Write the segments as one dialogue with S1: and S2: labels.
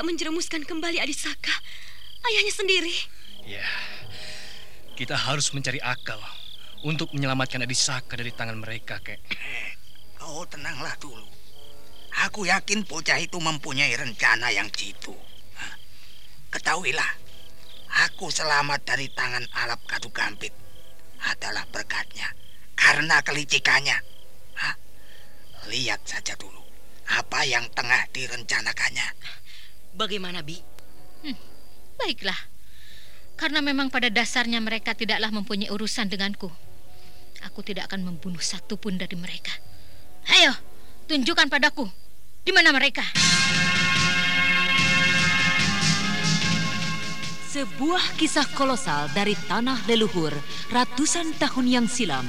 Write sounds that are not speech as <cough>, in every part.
S1: Hendak menjerumuskan kembali Adisaka, ayahnya sendiri.
S2: Ya, kita harus mencari akal untuk menyelamatkan Adisaka dari tangan mereka, kek. <clears throat>
S3: Oh, tenanglah dulu. Aku yakin bocah itu mempunyai rencana yang jitu. Ketahuilah, aku selamat dari tangan Alap Kadu Gampit adalah berkatnya karena kelicikannya. Hah? Lihat saja dulu apa yang tengah direncanakannya.
S1: Bagaimana, Bi?
S4: Hmm, baiklah. Karena memang pada dasarnya mereka tidaklah mempunyai urusan denganku. Aku tidak akan membunuh satu pun dari mereka. Ayo, tunjukkan padaku di mana mereka.
S5: Sebuah kisah kolosal dari tanah leluhur ratusan tahun yang silam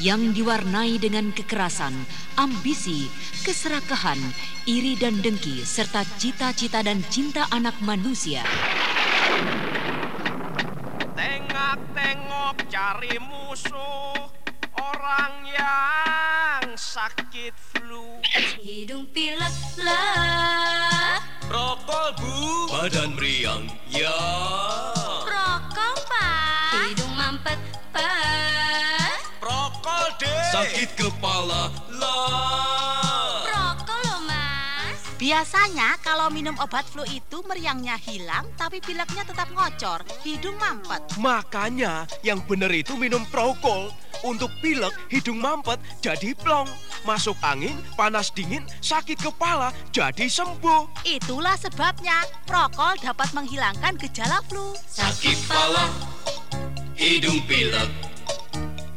S5: yang diwarnai dengan kekerasan, ambisi, keserakahan, iri dan dengki, serta cita-cita dan cinta anak manusia.
S6: Tengok-tengok cari musuh orang yang sakit flu.
S7: Hidung pilek lah.
S6: Rokok bu.
S8: Badan meriang ya.
S7: Rokok pak. Hidung mampet pak.
S8: Sakit kepala lah.
S7: Rokok loh mas.
S9: Biasanya kalau minum obat flu itu meriangnya hilang tapi pileknya tetap ngocor, hidung mampet.
S6: Makanya yang benar itu minum prokol. Untuk pilek, hidung mampet jadi plong. Masuk angin, panas dingin, sakit kepala jadi sembuh.
S9: Itulah sebabnya prokol dapat menghilangkan gejala flu.
S8: Sakit kepala, hidung pilek,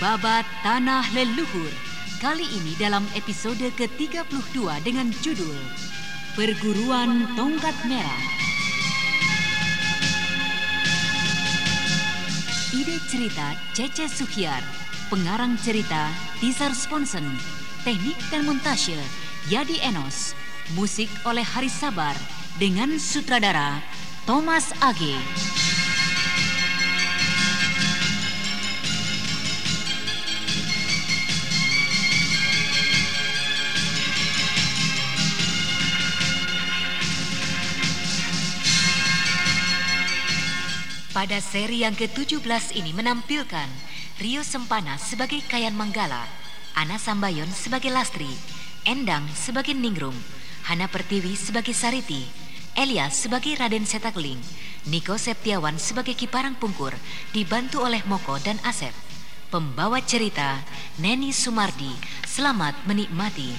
S5: Babat Tanah Leluhur kali ini dalam episode ke-32 dengan judul Perguruan Tongkat Merah. Ide cerita Cece Suhyar, pengarang cerita Tizar Sponsen, teknik dan montase Yadi Enos, musik oleh Haris Sabar dengan sutradara Thomas Age. Pada seri yang ke-17 ini menampilkan Rio Sempana sebagai Kayan Manggala, Ana Sambayon sebagai Lastri, Endang sebagai Ningrum, Hana Pertiwi sebagai Sariti, Elias sebagai Raden Setakling, Niko Septiawan sebagai Kiparang Pungkur, dibantu oleh Moko dan Asep. Pembawa cerita Neni Sumardi, selamat menikmati.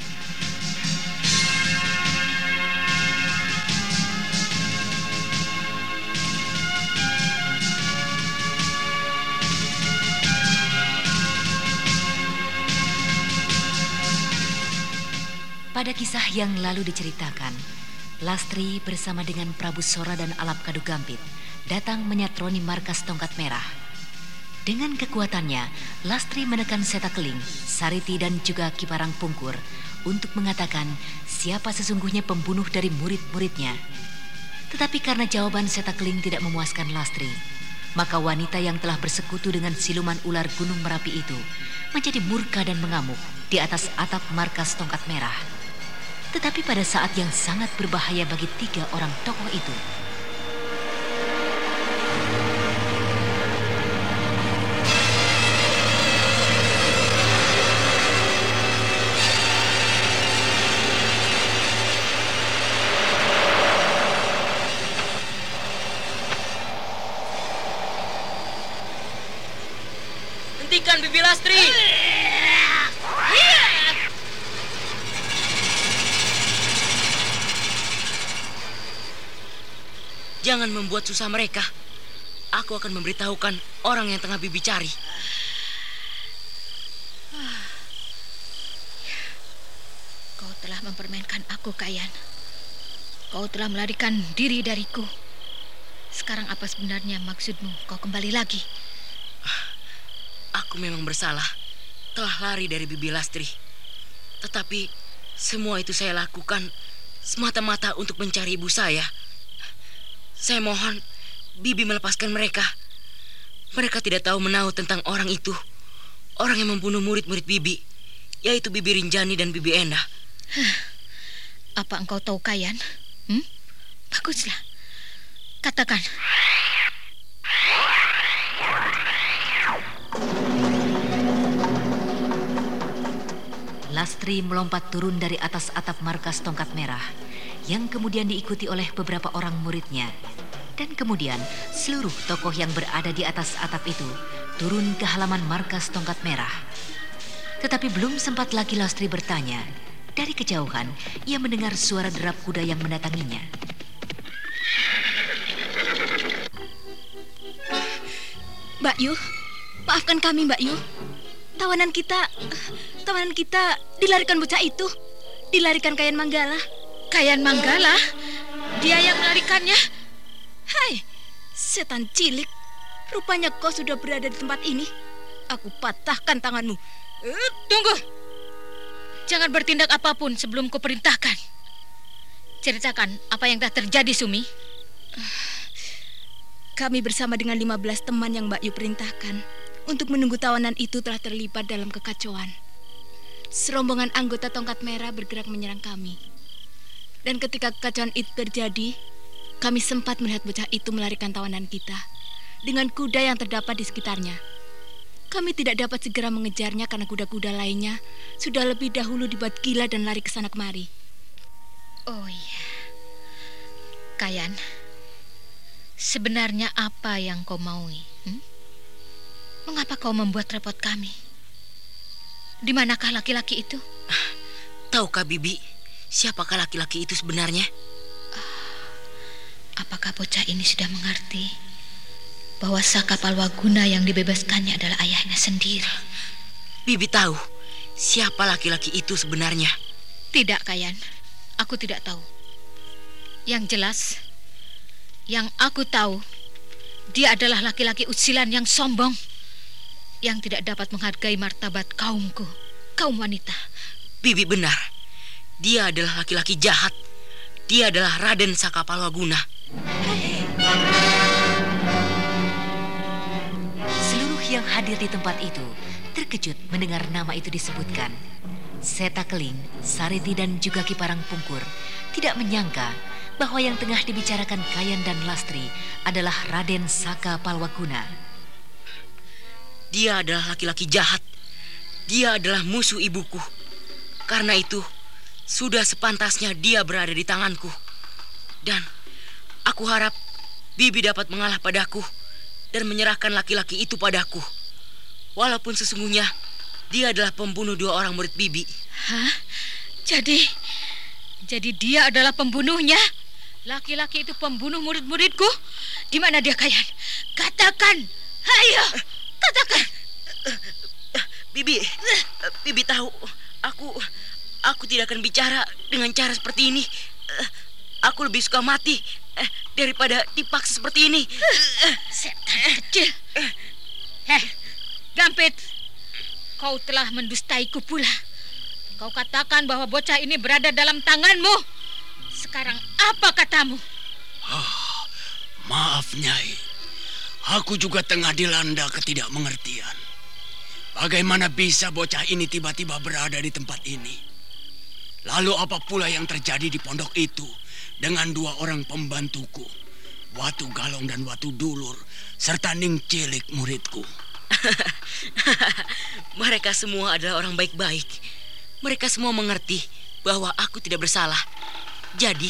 S5: Pada kisah yang lalu diceritakan, Lastri bersama dengan Prabu Sora dan Alap Kadu Gampit datang menyatroni markas tongkat merah. Dengan kekuatannya, Lastri menekan Setakeling, Sariti dan juga Kiparang Pungkur untuk mengatakan siapa sesungguhnya pembunuh dari murid-muridnya. Tetapi karena jawaban Setakeling tidak memuaskan Lastri, maka wanita yang telah bersekutu dengan siluman ular Gunung Merapi itu menjadi murka dan mengamuk di atas atap markas tongkat merah tetapi pada saat yang sangat berbahaya bagi tiga orang tokoh itu.
S10: Hentikan Bibi Lastri! Jangan membuat susah mereka. Aku akan memberitahukan orang yang tengah Bibi cari.
S4: Kau telah mempermainkan aku, Kayan. Kau telah melarikan diri dariku. Sekarang apa sebenarnya maksudmu? Kau kembali lagi.
S10: Aku memang bersalah. Telah lari dari Bibi Lastri. Tetapi semua itu saya lakukan semata-mata untuk mencari ibu saya. Saya mohon Bibi melepaskan mereka. Mereka tidak tahu menahu tentang orang itu. Orang yang membunuh murid-murid Bibi, yaitu Bibi Rinjani dan Bibi Endah.
S4: Apa engkau tahu, Kayan? Hmm? Baguslah. Katakan.
S5: Lastri melompat turun dari atas atap markas tongkat merah yang kemudian diikuti oleh beberapa orang muridnya. Dan kemudian seluruh tokoh yang berada di atas atap itu turun ke halaman markas tongkat merah. Tetapi belum sempat lagi Lastri bertanya, dari kejauhan ia mendengar suara derap kuda yang mendatanginya.
S10: Mbak Yu, maafkan kami Mbak Yu. Tawanan kita, tawanan kita dilarikan bocah itu. Dilarikan Kayan Manggala.
S4: Kayan Manggala? Dia yang melarikannya?
S10: Hai, setan cilik. Rupanya kau sudah berada di tempat ini. Aku patahkan tanganmu.
S4: Eh, tunggu. Jangan bertindak apa pun sebelum kuperintahkan. Ceritakan apa yang telah terjadi, Sumi.
S10: Kami bersama dengan 15 teman yang Mbak Yu perintahkan untuk menunggu tawanan itu telah terlibat dalam kekacauan. Serombongan anggota tongkat merah bergerak menyerang kami. Dan ketika kekacauan itu terjadi, kami sempat melihat bocah itu melarikan tawanan kita dengan kuda yang terdapat di sekitarnya. Kami tidak dapat segera mengejarnya karena kuda-kuda lainnya sudah lebih dahulu dibuat gila dan lari ke sana kemari.
S4: Oh iya. Kayan, sebenarnya apa yang kau maui? Hmm? Mengapa kau membuat repot kami? Di manakah laki-laki itu?
S10: Tahukah Bibi, siapakah laki-laki itu sebenarnya?
S4: Apakah bocah ini sudah mengerti bahwa Saka Palwaguna yang dibebaskannya adalah ayahnya sendiri?
S10: Bibi tahu siapa laki-laki itu sebenarnya.
S4: Tidak, Kayan. Aku tidak tahu. Yang jelas, yang aku tahu, dia adalah laki-laki usilan yang sombong yang tidak dapat menghargai martabat kaumku, kaum wanita.
S10: Bibi benar. Dia adalah laki-laki jahat. Dia adalah Raden Saka Palwaguna.
S5: Seluruh yang hadir di tempat itu terkejut mendengar nama itu disebutkan. Seta Keling, Sariti dan juga Kiparang Pungkur tidak menyangka bahwa yang tengah dibicarakan Kayan dan Lastri adalah Raden Saka Palwaguna.
S10: Dia adalah laki-laki jahat. Dia adalah musuh ibuku. Karena itu, sudah sepantasnya dia berada di tanganku. Dan aku harap Bibi dapat mengalah padaku dan menyerahkan laki-laki itu padaku. Walaupun sesungguhnya dia adalah pembunuh dua orang murid Bibi.
S4: Hah? Jadi, jadi dia adalah pembunuhnya? Laki-laki itu pembunuh murid-muridku? Di mana dia, Kayan? Katakan! Ayo, katakan!
S10: Bibi, Bibi tahu aku aku tidak akan bicara dengan cara seperti ini. Aku lebih suka mati eh, daripada dipaksa seperti ini.
S4: Setan kecil. Heh, Gampit. Kau telah mendustaiku pula. Kau katakan bahwa bocah ini berada dalam tanganmu. Sekarang apa katamu?
S8: Oh, maaf, Nyai. Aku juga tengah dilanda ketidakmengertian. Bagaimana bisa bocah ini tiba-tiba berada di tempat ini? Lalu apa pula yang terjadi di pondok itu dengan dua orang pembantuku, Watu Galong dan Watu Dulur, serta Ning Cilik muridku? <laughs>
S10: Mereka semua adalah orang baik-baik. Mereka semua mengerti bahwa aku tidak bersalah. Jadi,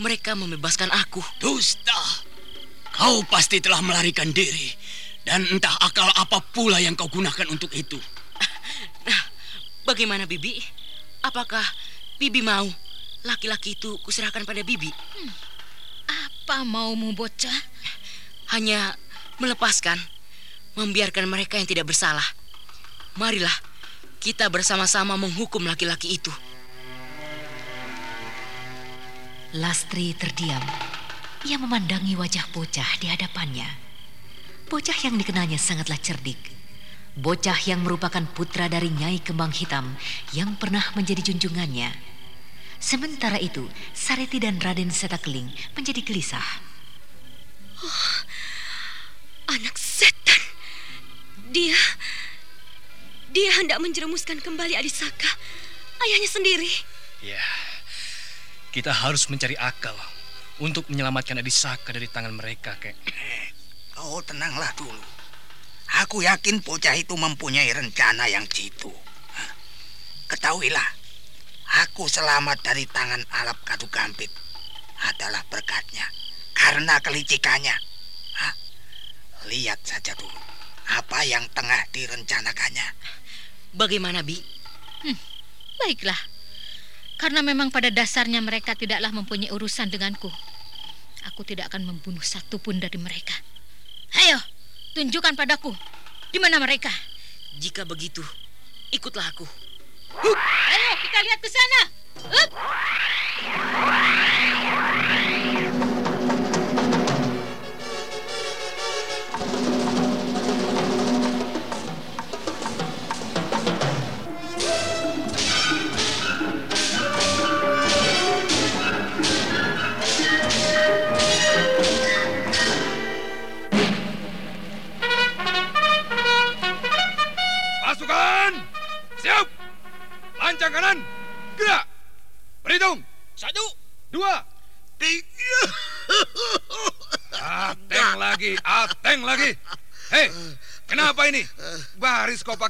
S10: mereka membebaskan aku.
S8: Dusta! Kau pasti telah melarikan diri
S11: Dan entah akal apa pula yang kau gunakan untuk itu. <laughs>
S10: Nah, bagaimana Bibi? Apakah Bibi mau laki-laki itu kuserahkan pada Bibi?
S4: Hmm. Apa maumu bocah?
S10: Hanya melepaskan, membiarkan mereka yang tidak bersalah. Marilah kita bersama-sama menghukum laki-laki itu.
S5: Lastri terdiam. Ia memandangi wajah bocah di hadapannya. Bocah yang dikenalnya sangatlah cerdik. Bocah yang merupakan putra dari Nyai Kembang Hitam yang pernah menjadi junjungannya. Sementara itu, Sareti dan Raden Setakling menjadi gelisah.
S1: Oh, anak setan. Dia dia hendak menjerumuskan kembali Adisaka, ayahnya sendiri.
S2: Ya, kita harus mencari akal untuk menyelamatkan Adisaka dari tangan mereka, kek. <clears throat>
S3: Oh, tenanglah dulu. Aku yakin bocah itu mempunyai rencana yang jitu. Ketahuilah, aku selamat dari tangan Alap Kadu Gampit adalah berkatnya karena kelicikannya. Lihat saja dulu apa yang tengah direncanakannya.
S10: Bagaimana, Bi?
S4: Hmm, baiklah. Karena memang pada dasarnya mereka tidaklah mempunyai urusan denganku. Aku tidak akan membunuh satupun dari mereka. Ayo, tunjukkan padaku di mana mereka.
S10: Jika begitu, ikutlah aku.
S4: Hup. Ayo, kita lihat ke sana. Hup.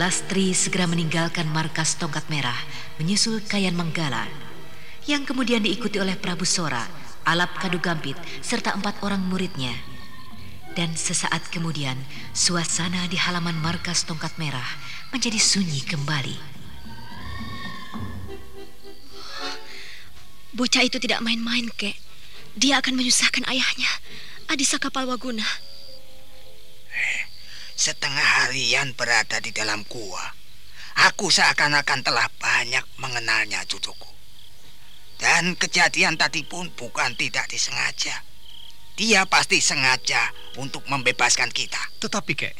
S5: Lastri segera meninggalkan markas tongkat merah, menyusul Kayan Manggala, yang kemudian diikuti oleh Prabu Sora, Alap Kadugampit, serta empat orang muridnya. Dan sesaat kemudian, suasana di halaman markas tongkat merah menjadi sunyi kembali.
S1: Bocah itu tidak main-main, kek. Dia akan menyusahkan ayahnya, Adisaka Palwaguna.
S3: Setengah harian berada di dalam gua. Aku seakan-akan telah banyak mengenalnya cucuku. Dan kejadian tadi pun bukan tidak disengaja. Dia pasti sengaja untuk membebaskan kita.
S2: Tetapi kek,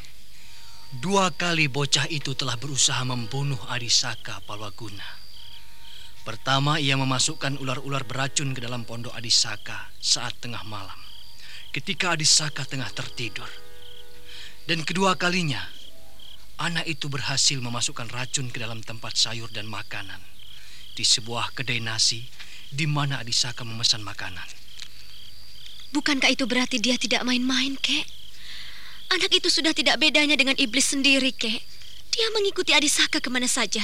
S2: dua kali bocah itu telah berusaha membunuh Adisaka Palwaguna. Pertama ia memasukkan ular-ular beracun ke dalam pondok Adisaka saat tengah malam. Ketika Adisaka tengah tertidur. Dan kedua kalinya, anak itu berhasil memasukkan racun ke dalam tempat sayur dan makanan di sebuah kedai nasi di mana Adisaka memesan makanan.
S1: Bukankah itu berarti dia tidak main-main, kek? Anak itu sudah tidak bedanya dengan iblis sendiri, kek. Dia mengikuti Adisaka ke mana saja.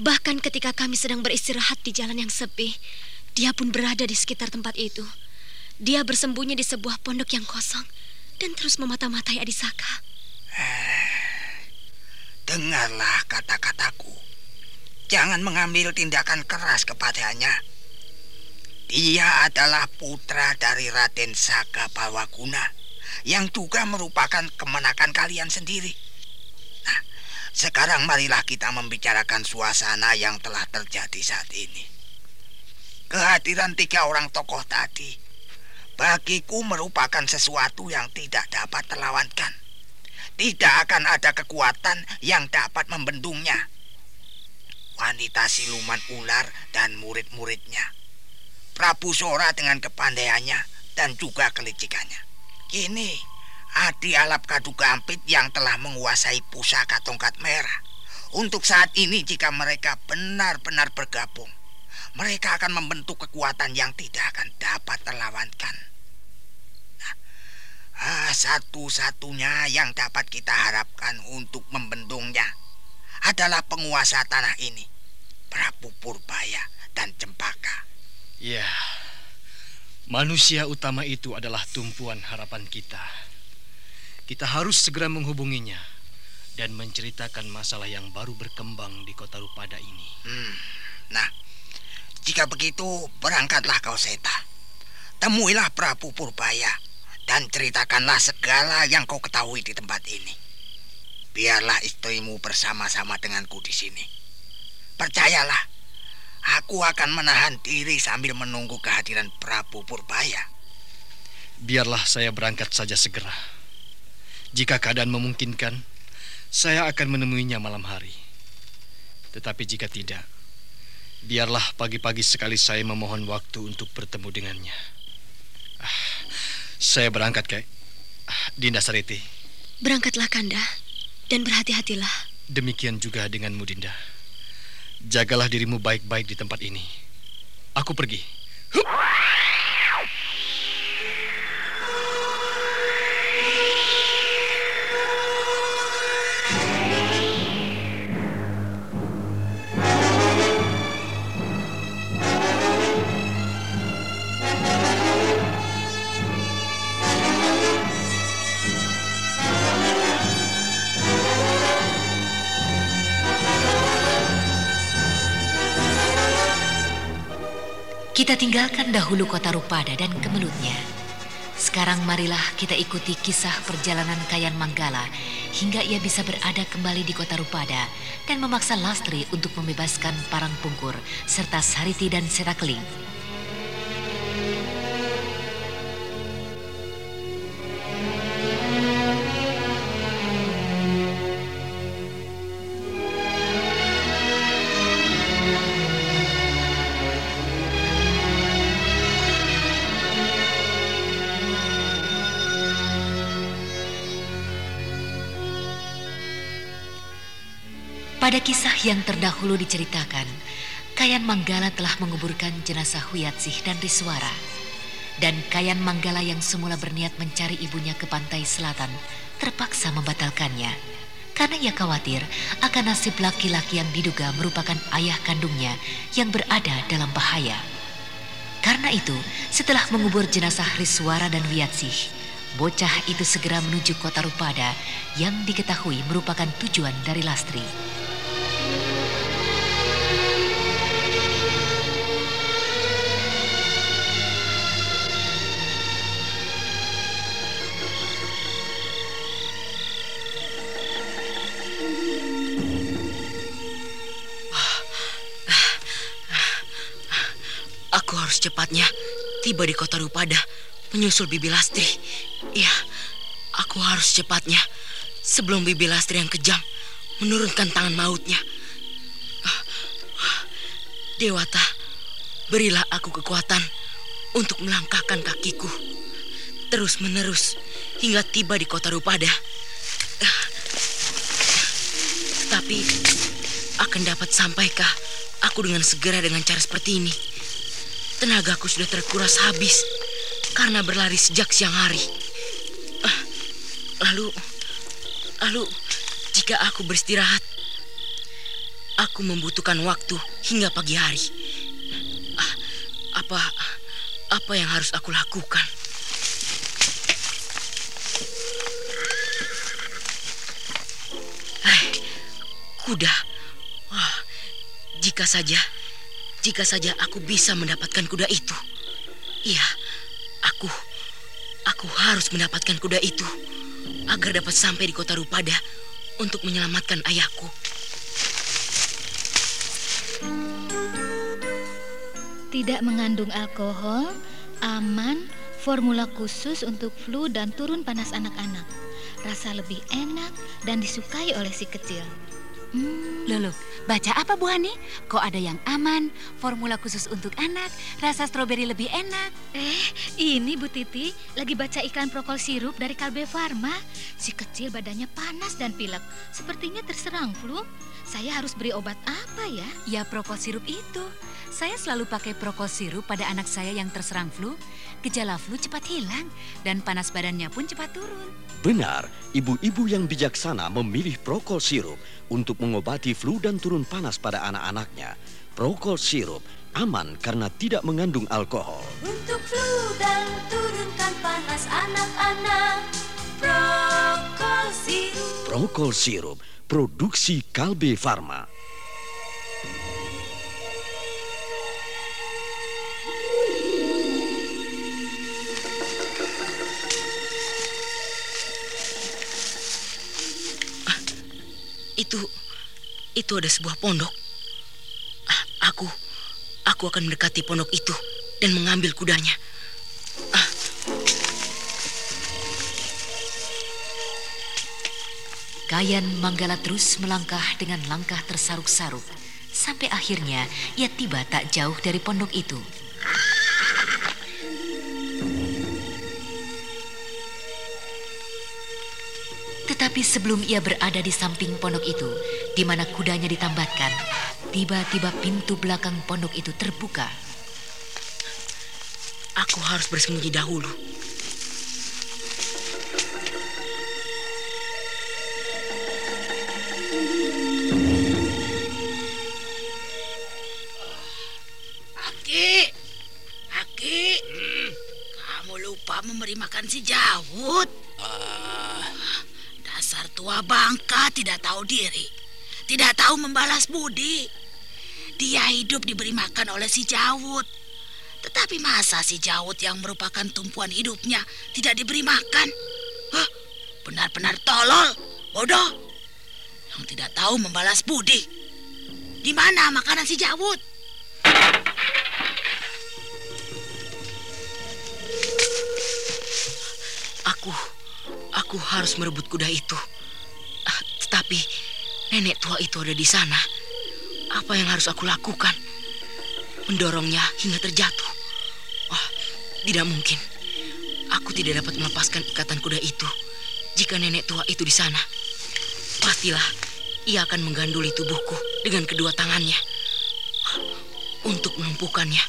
S1: Bahkan ketika kami sedang beristirahat di jalan yang sepi, dia pun berada di sekitar tempat itu. Dia bersembunyi di sebuah pondok yang kosong dan terus memata-matai Adisaka.
S3: Dengarlah kata-kataku. Jangan mengambil tindakan keras kepadanya. Dia adalah putra dari Raden Saka Palwaguna yang juga merupakan kemenakan kalian sendiri. Nah, sekarang marilah kita membicarakan suasana yang telah terjadi saat ini. Kehadiran tiga orang tokoh tadi bagiku merupakan sesuatu yang tidak dapat terlawankan. Tidak akan ada kekuatan yang dapat membendungnya. Wanita siluman ular dan murid-muridnya. Prabu Sora dengan kepandaiannya dan juga kelicikannya. Kini, Adi Alap Kadu Gampit yang telah menguasai pusaka tongkat merah. Untuk saat ini jika mereka benar-benar bergabung, mereka akan membentuk kekuatan yang tidak akan dapat terlawankan. Nah, ah, satu-satunya yang dapat kita harapkan untuk membendungnya adalah penguasa tanah ini, Prabu Purbaya dan Cempaka.
S2: Ya, manusia utama itu adalah tumpuan harapan kita. Kita harus segera menghubunginya dan menceritakan masalah yang baru berkembang di kota Rupada ini.
S3: Hmm, nah, jika begitu berangkatlah kau Seta. Temuilah Prabu Purbaya dan ceritakanlah segala yang kau ketahui di tempat ini. Biarlah istrimu bersama-sama denganku di sini. Percayalah, aku akan menahan diri sambil menunggu kehadiran Prabu Purbaya.
S2: Biarlah saya berangkat saja segera. Jika keadaan memungkinkan, saya akan menemuinya malam hari. Tetapi jika tidak, biarlah pagi-pagi sekali saya memohon waktu untuk bertemu dengannya. Ah, saya berangkat, Kek. Ah, Dinda Sariti.
S1: Berangkatlah Kanda dan berhati-hatilah.
S2: Demikian juga denganmu, Dinda. Jagalah dirimu baik-baik di tempat ini. Aku pergi.
S5: Kita tinggalkan dahulu kota Rupada dan kemelutnya. Sekarang marilah kita ikuti kisah perjalanan Kayan Manggala hingga ia bisa berada kembali di kota Rupada dan memaksa Lastri untuk membebaskan Parang Pungkur serta Sariti dan Serakeling. Kisah yang terdahulu diceritakan, Kayan Manggala telah menguburkan jenazah Huyatsih dan Riswara. Dan Kayan Manggala yang semula berniat mencari ibunya ke pantai selatan terpaksa membatalkannya. Karena ia khawatir akan nasib laki-laki yang diduga merupakan ayah kandungnya yang berada dalam bahaya. Karena itu, setelah mengubur jenazah Riswara dan Wiyatsih, bocah itu segera menuju kota Rupada yang diketahui merupakan tujuan dari Lastri.
S10: Aku harus cepatnya tiba di kota Rupada menyusul Bibi Lastri. Ya, aku harus cepatnya sebelum Bibi Lastri yang kejam menurunkan tangan mautnya. Ah, ah, Dewata, berilah aku kekuatan untuk melangkahkan kakiku terus menerus hingga tiba di kota Rupada. Ah, Tetapi akan dapat sampaikah aku dengan segera dengan cara seperti ini? Tenagaku sudah terkuras habis karena berlari sejak siang hari. Ah, Lalu, lalu jika aku beristirahat, aku membutuhkan waktu hingga pagi hari. Ah, Apa, apa yang harus aku lakukan? Eh, kuda. Wah, jika saja, jika saja aku bisa mendapatkan kuda itu. Iya, aku aku harus mendapatkan kuda itu agar dapat sampai di kota Rupada untuk menyelamatkan ayahku.
S4: Tidak mengandung alkohol, aman, formula khusus untuk flu dan turun panas anak-anak. Rasa lebih enak dan disukai oleh si kecil.
S5: Hmm. Loh, baca apa Bu Hani? Kok ada yang aman, formula khusus untuk anak, rasa stroberi lebih enak?
S4: Eh, ini Bu Titi lagi baca iklan prokol sirup dari Kalbe Farma. Si kecil badannya panas dan pilek, sepertinya terserang flu. Saya harus beri obat apa ya?
S5: Ya prokol sirup itu. Saya selalu pakai prokol sirup pada anak saya yang terserang flu. Gejala flu cepat hilang dan panas badannya pun cepat turun.
S12: Benar, ibu-ibu yang bijaksana memilih Prokol sirup untuk mengobati flu dan turun panas pada anak-anaknya. Prokol sirup aman karena tidak mengandung alkohol.
S7: Untuk flu dan turunkan panas anak-anak Prokol sirup
S12: produksi Kalbe Farma.
S10: Itu itu ada sebuah pondok. Ah, Aku aku akan mendekati pondok itu dan mengambil kudanya.
S5: Kayan Manggala terus melangkah dengan langkah tersaruk-saruk. Sampai akhirnya ia tiba tak jauh dari pondok itu. Tetapi sebelum ia berada di samping pondok itu, di mana kudanya ditambatkan, tiba-tiba pintu belakang pondok itu terbuka.
S10: Aku harus bersembunyi dahulu.
S11: Si Jawud. Dasar tua bangka tidak tahu diri, tidak tahu membalas budi. Dia hidup diberi makan oleh si Jawud. Tetapi masa si Jawud yang merupakan tumpuan hidupnya tidak diberi makan? Hah? Benar-benar tolol, bodoh. Yang tidak tahu membalas budi. Di mana makanan si Jawud?
S10: Aku aku harus merebut kuda itu. Ah, Tetapi nenek tua itu ada di sana. Apa yang harus aku lakukan? Mendorongnya hingga terjatuh. Wah, tidak mungkin. Aku tidak dapat melepaskan ikatan kuda itu jika nenek tua itu di sana. Pastilah ia akan mengganduli tubuhku dengan kedua tangannya. Untuk melumpuhkannya.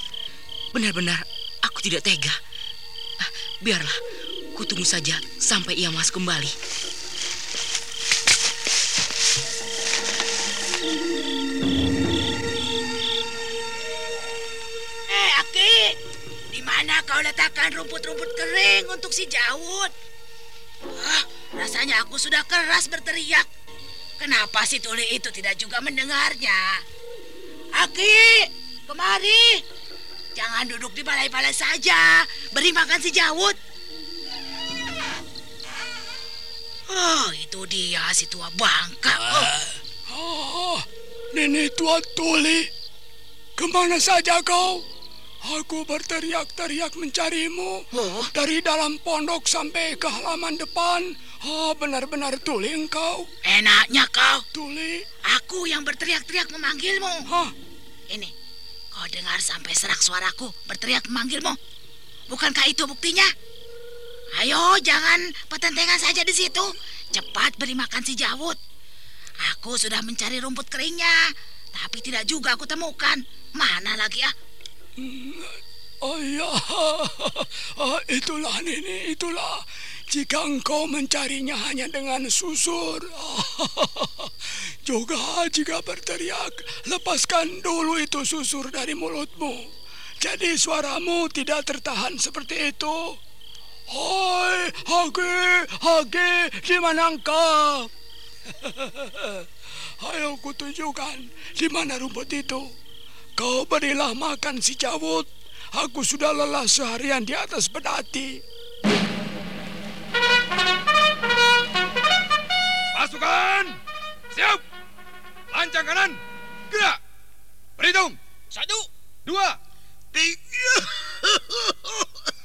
S10: Benar-benar aku tidak tega. Ah, Biarlah, kutunggu saja sampai ia masuk kembali.
S11: Eh, Aki, di mana kau letakkan rumput-rumput kering untuk si Jawud? Ah, rasanya aku sudah keras berteriak. Kenapa si Tuli itu tidak juga mendengarnya? Aki, kemari. Jangan duduk di balai-balai saja. Beri makan si Jawud. Oh, itu dia si tua bangka. Oh.
S13: Oh, nenek tua Tuli. Ke mana saja kau? Aku berteriak-teriak mencarimu. Dari dalam pondok sampai ke halaman depan. Oh, benar-benar Tuli engkau.
S11: Enaknya kau.
S13: Tuli.
S11: Aku yang berteriak-teriak memanggilmu.
S13: Hah?
S11: Ini, kau dengar sampai serak suaraku berteriak memanggilmu. Bukankah itu buktinya? Ayo, jangan petentengan saja di situ. Cepat beri makan si Jawud. Aku sudah mencari rumput keringnya, tapi tidak juga aku temukan. Mana lagi ya?
S13: Oh Ah, <laughs> itulah Nini, itulah. Jika engkau mencarinya hanya dengan susur, <laughs> juga jika berteriak, lepaskan dulu itu susur dari mulutmu. Jadi suaramu tidak tertahan seperti itu. Hoi, Hagi, Hagi, di mana engkau? <laughs> Ayo kutunjukkan di mana rumput itu. Kau berilah makan si Jawud Aku sudah lelah seharian di atas pedati.
S14: Pasukan! Siap! Lancang kanan! Gerak! Berhitung!
S15: Satu!
S14: Dua!
S15: Tiga! <laughs>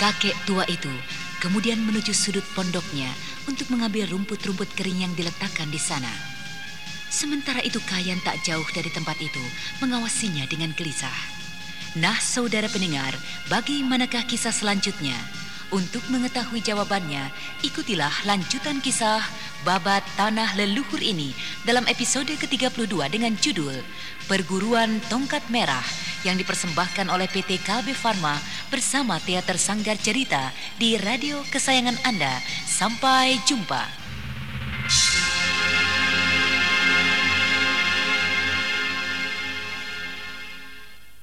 S5: Kakek tua itu kemudian menuju sudut pondoknya untuk mengambil rumput-rumput kering yang diletakkan di sana. Sementara itu Kayan tak jauh dari tempat itu mengawasinya dengan gelisah. Nah saudara pendengar, bagaimanakah kisah selanjutnya? Untuk mengetahui jawabannya, ikutilah lanjutan kisah Babat Tanah Leluhur ini dalam episode ke-32 dengan judul Perguruan Tongkat Merah yang dipersembahkan oleh PT KB Pharma bersama Teater Sanggar Cerita di radio kesayangan Anda. Sampai jumpa.